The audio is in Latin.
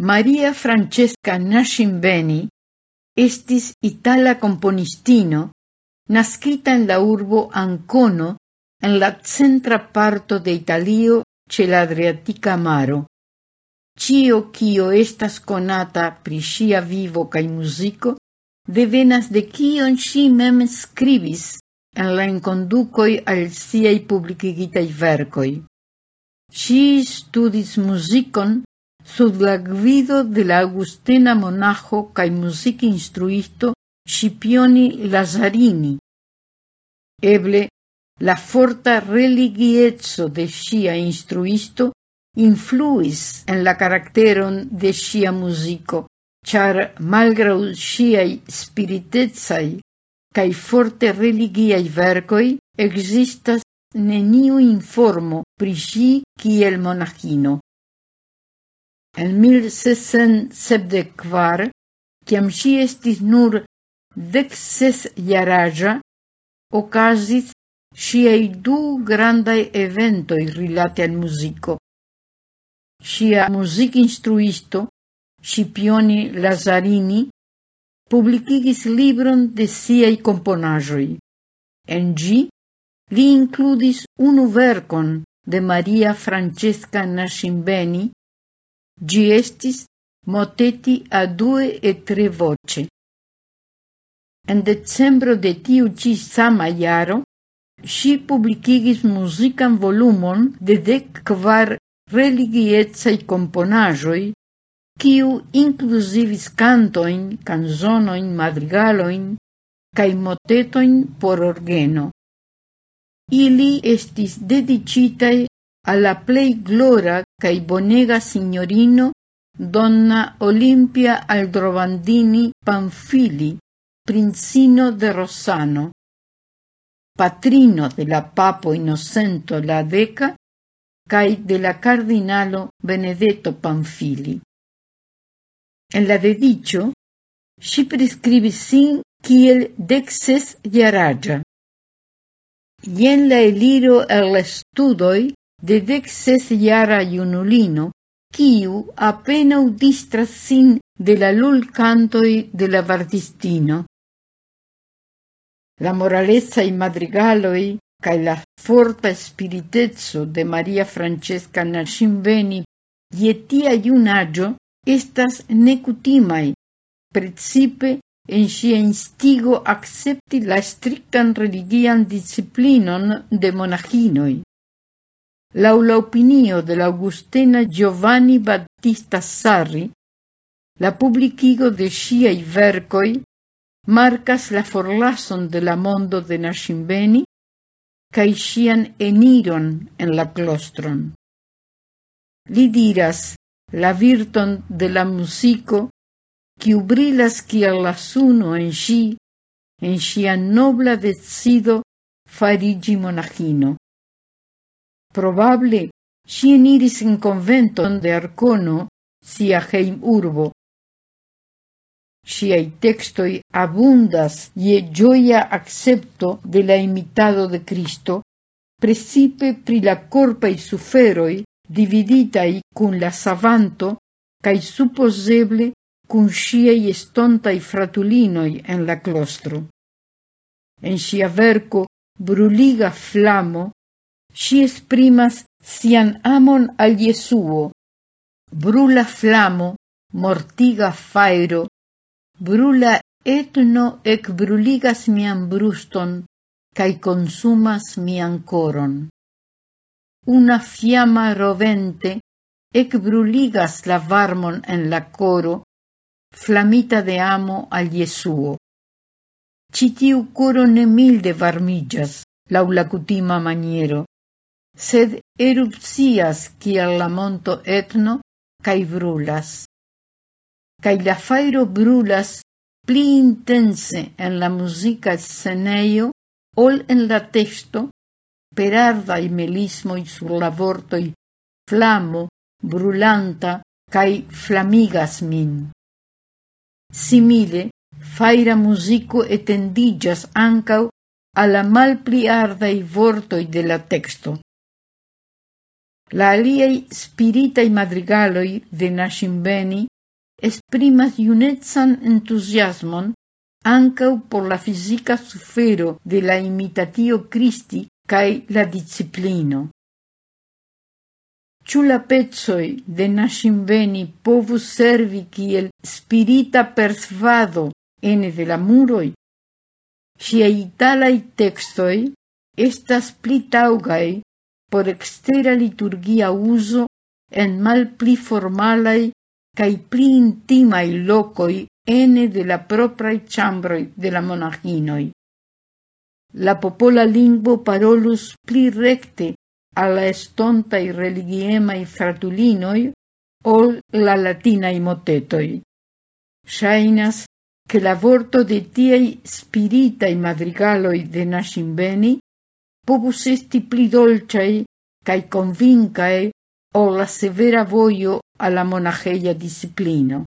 Maria Francesca Nascimbeni estis itala componistino nascita en la urbo Ancono en la centra parto de Italio ce la Adriatica maro. Cio cio estas conata pri sia vivo cae musico, devenas de cion si mem scribis en la inconducoi al siei publicigitai vercoi. Si studis musicon suddagvido de la Agustina monajo kaj muzike instruisto Scipioni Lazzarini. Eble la forta religieco de ŝia instruisto influis en la karakteron de ŝia muziko, ĉar malgraŭ ŝiaj spiritecaj kaj forte religiaj verkoj ekzistas neniu informo pri ŝi kiel monaĥino. en 1674, ciam si estis nur dekses jaraĝa, okazis siei du grandai eventoi rilate al musico. Sia music instruisto, Scipioni Lazzarini, publicigis libron de siei componajoi. En gi, li includis unu vercon de Maria Francesca Nascimbeni, Gi estis moteti a due e tre voce. En decembro de tiu ci sama iaro, si publicigis musican volumon de dec kvar religiezai componajoi, quiu inclusivis cantoin, canzonoin, madrigaloin, cae motetoin por orgeno. Ili estis dedicitae alla plei glora cae bonega signorino donna Olimpia Aldrovandini Panfili, princino de Rossano, patrino de la papo innocento la deca cae de la cardinalo Benedetto Panfili. En la dedicio, si prescribis sin kiel dexes iaraja. Y en la eliro el estudoi de dedek ses iara iunulino, quiu apenaŭ distras sin de la lulcantoi de la vardistino. La moralezai madrigaloi cae la forta spiritezzo de Maria Francesca Nascimbeni dietia tia iunaggio estas necutimai, principe en sia instigo accepti la strictan religian disciplinon de monachinoi. La opinio de la Augustena Giovanni Battista Sarri, la publicigo de sciai vercoi marcas la forlason de la mondo de Nascimbeni cae scian eniron en la clostron. Li diras la virton de la musico qui ubrilas kiel la suno en sci, en scia nobla decido farigi monachino. Probable, si eniris in conventon de Arcono, sia heim urbo. Siai textoi abundas ie gioia accepto de la imitado de Cristo, precipe pri la corpai suferoi dividitai cun la savanto cae supposeble cun siei estontai fratulinoi en la clostro. En sia verco bruliga flamo si esprimas sian amon al Jesuo. Brula flamo, mortiga fairo, brula etno ec bruligas mian bruston, cae consumas mian coron. Una fiamma rovente ec bruligas la varmon en la coro, flamita de amo al Jesuo. Citiu coro ne milde varmillas, laula cutima maniero, sed erupcias kiel la monto etno kaj brulas. Kaj la fairo brulas pli intense en la muzika scenejo ol en la testo, perardaj melismoj sur la vortoj flamo, brulanta kaj flamigas min. Simile, faira musico etendigas ancau alla malpli ardai vortoi de la texto. La aliei spiritai madrigaloi de Nashimbeni esprimas iunezan entusiasmon ancau por la fisica sufero de la imitatio Christi cae la disciplino. Ciu la pezzoi de Nashimbeni povus servi kiel spirita persvado ene de la muroi, Sia italai textoi estas pli taugai por extera liturgia uso en malpli formalai cae pli intimai locoi ene de la propraj chambroi de la monaginoi. La popola lingvo parolus pli recte alla estontai religiemai fratulinoi ol la latinai motetoi. Shainas, che la vorto de tiei spiritai madrigaloi de Nascimbeni povus esti pli dolcei cae convincae o la severa voio alla monageia disciplino.